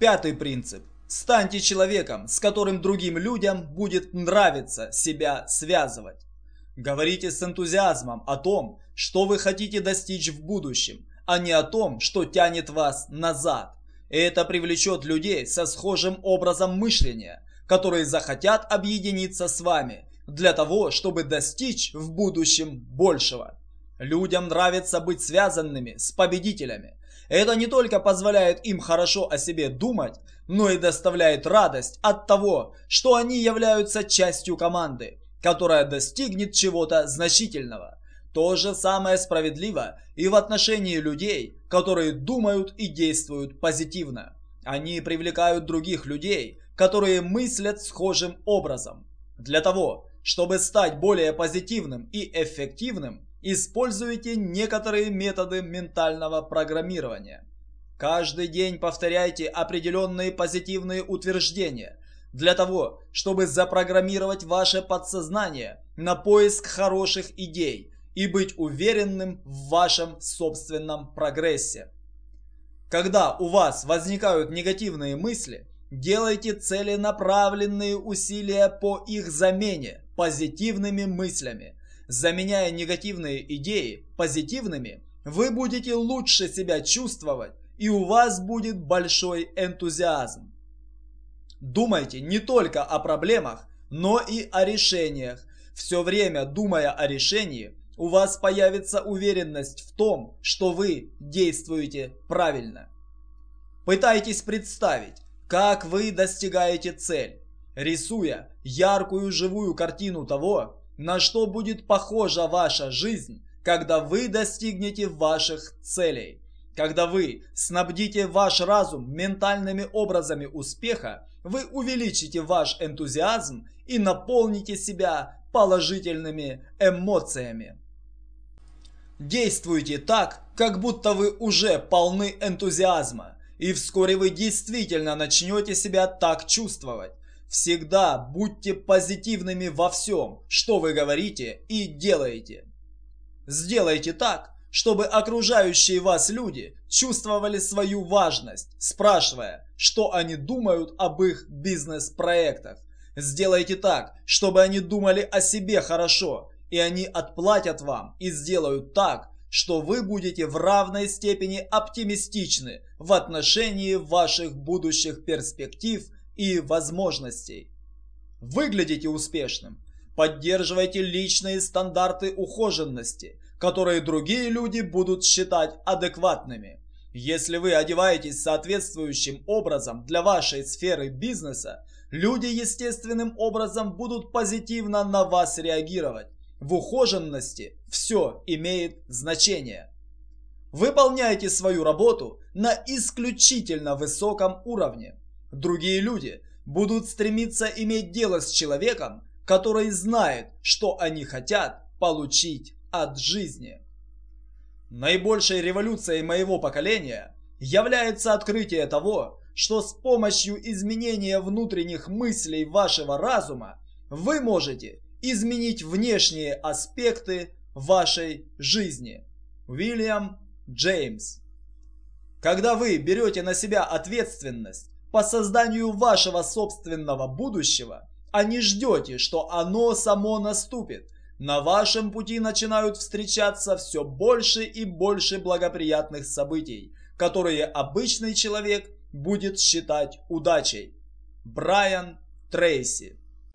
Пятый принцип. Станьте человеком, с которым другим людям будет нравиться себя связывать. Говорите с энтузиазмом о том, что вы хотите достичь в будущем, а не о том, что тянет вас назад. Это привлечет людей со схожим образом мышления, которые захотят объединиться с вами для того, чтобы достичь в будущем большего. Людям нравится быть связанными с победителями. Это не только позволяет им хорошо о себе думать, но и доставляет радость от того, что они являются частью команды, которая достигнет чего-то значительного. То же самое справедливо и в отношении людей, которые думают и действуют позитивно. Они привлекают других людей, которые мыслят схожим образом. Для того, чтобы стать более позитивным и эффективным, используйте некоторые методы ментального программирования. Каждый день повторяйте определенные позитивные утверждения для того, чтобы запрограммировать ваше подсознание на поиск хороших идей и быть уверенным в вашем собственном прогрессе. Когда у вас возникают негативные мысли, делайте целенаправленные усилия по их замене позитивными мыслями. Заменяя негативные идеи позитивными, вы будете лучше себя чувствовать и у вас будет большой энтузиазм. Думайте не только о проблемах, но и о решениях. Все время думая о решении, у вас появится уверенность в том, что вы действуете правильно. Пытайтесь представить, как вы достигаете цель, рисуя яркую живую картину того, на что будет похожа ваша жизнь, когда вы достигнете ваших целей. Когда вы снабдите ваш разум ментальными образами успеха, вы увеличите ваш энтузиазм и наполните себя положительными эмоциями. Действуйте так, как будто вы уже полны энтузиазма, и вскоре вы действительно начнете себя так чувствовать. Всегда будьте позитивными во всем, что вы говорите и делаете. Сделайте так, чтобы окружающие вас люди чувствовали свою важность, спрашивая, что они думают об их бизнес-проектах. Сделайте так, чтобы они думали о себе хорошо и они отплатят вам и сделают так, что вы будете в равной степени оптимистичны в отношении ваших будущих перспектив и возможностей. Выглядите успешным. Поддерживайте личные стандарты ухоженности, которые другие люди будут считать адекватными. Если вы одеваетесь соответствующим образом для вашей сферы бизнеса, люди естественным образом будут позитивно на вас реагировать в ухоженности все имеет значение. Выполняйте свою работу на исключительно высоком уровне. Другие люди будут стремиться иметь дело с человеком, который знает, что они хотят получить от жизни. Наибольшей революцией моего поколения является открытие того, что с помощью изменения внутренних мыслей вашего разума вы можете изменить внешние аспекты вашей жизни. Уильям Джеймс. Когда вы берете на себя ответственность по созданию вашего собственного будущего, а не ждете, что оно само наступит, на вашем пути начинают встречаться все больше и больше благоприятных событий, которые обычный человек будет считать удачей. Брайан Трейси